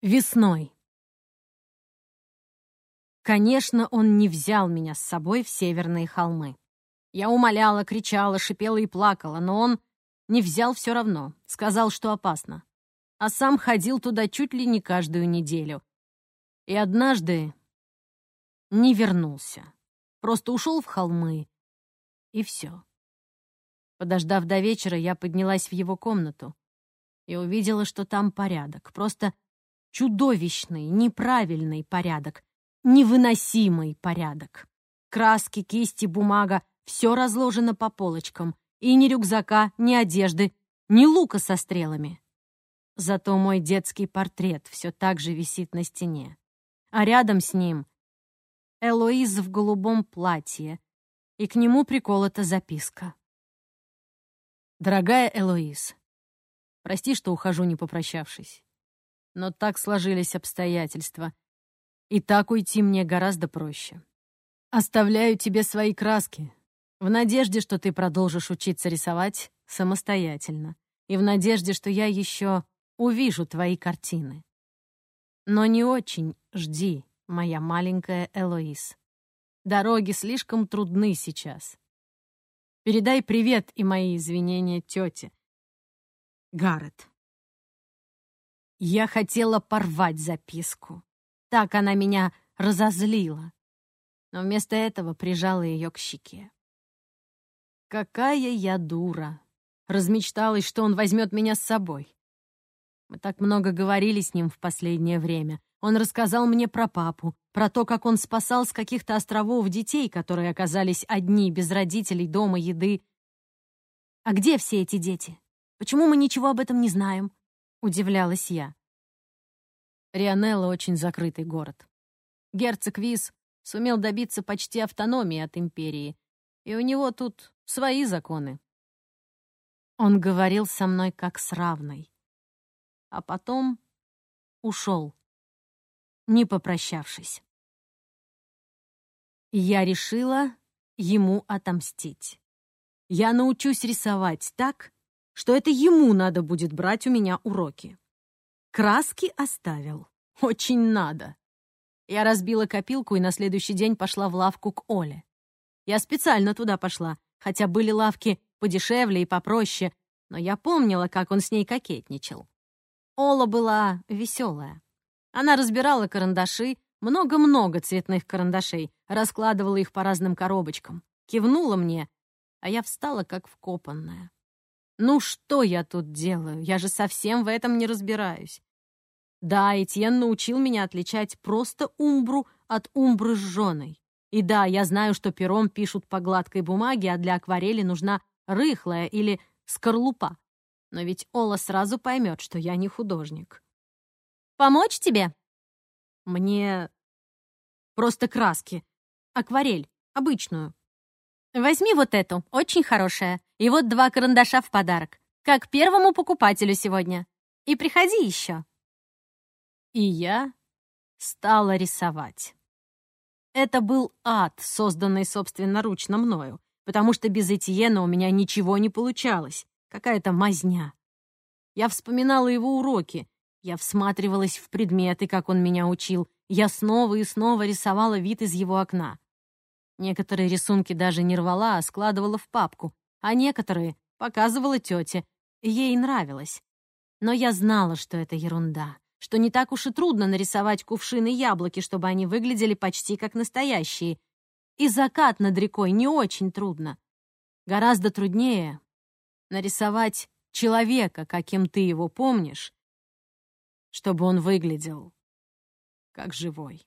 Весной. Конечно, он не взял меня с собой в северные холмы. Я умоляла, кричала, шипела и плакала, но он не взял все равно, сказал, что опасно. А сам ходил туда чуть ли не каждую неделю. И однажды не вернулся. Просто ушел в холмы, и все. Подождав до вечера, я поднялась в его комнату и увидела, что там порядок. Просто Чудовищный, неправильный порядок, невыносимый порядок. Краски, кисти, бумага — все разложено по полочкам. И ни рюкзака, ни одежды, ни лука со стрелами. Зато мой детский портрет все так же висит на стене. А рядом с ним Элоиз в голубом платье, и к нему приколота записка. «Дорогая Элоиз, прости, что ухожу, не попрощавшись но так сложились обстоятельства. И так уйти мне гораздо проще. Оставляю тебе свои краски, в надежде, что ты продолжишь учиться рисовать самостоятельно, и в надежде, что я еще увижу твои картины. Но не очень жди, моя маленькая Элоиз. Дороги слишком трудны сейчас. Передай привет и мои извинения тете. Гаррет. Я хотела порвать записку. Так она меня разозлила. Но вместо этого прижала ее к щеке. Какая я дура. Размечталась, что он возьмет меня с собой. Мы так много говорили с ним в последнее время. Он рассказал мне про папу, про то, как он спасал с каких-то островов детей, которые оказались одни, без родителей, дома, еды. А где все эти дети? Почему мы ничего об этом не знаем? — удивлялась я. Рионелло очень закрытый город. Герцог Виз сумел добиться почти автономии от империи, и у него тут свои законы. Он говорил со мной как с равной. А потом ушел, не попрощавшись. Я решила ему отомстить. Я научусь рисовать так, что это ему надо будет брать у меня уроки. Краски оставил. Очень надо. Я разбила копилку и на следующий день пошла в лавку к Оле. Я специально туда пошла, хотя были лавки подешевле и попроще, но я помнила, как он с ней кокетничал. Ола была веселая. Она разбирала карандаши, много-много цветных карандашей, раскладывала их по разным коробочкам, кивнула мне, а я встала как вкопанная. Ну что я тут делаю? Я же совсем в этом не разбираюсь. Да, Этьен научил меня отличать просто умбру от умбры с жженой. И да, я знаю, что пером пишут по гладкой бумаге, а для акварели нужна рыхлая или скорлупа. Но ведь Ола сразу поймет, что я не художник. «Помочь тебе?» «Мне просто краски. Акварель, обычную. Возьми вот эту, очень хорошая. И вот два карандаша в подарок. Как первому покупателю сегодня. И приходи еще. И я стала рисовать. Это был ад, созданный собственноручно мною, потому что без Этьена у меня ничего не получалось. Какая-то мазня. Я вспоминала его уроки. Я всматривалась в предметы, как он меня учил. Я снова и снова рисовала вид из его окна. Некоторые рисунки даже не рвала, а складывала в папку, а некоторые показывала тете. Ей нравилось. Но я знала, что это ерунда, что не так уж и трудно нарисовать кувшины яблоки, чтобы они выглядели почти как настоящие. И закат над рекой не очень трудно. Гораздо труднее нарисовать человека, каким ты его помнишь, чтобы он выглядел как живой.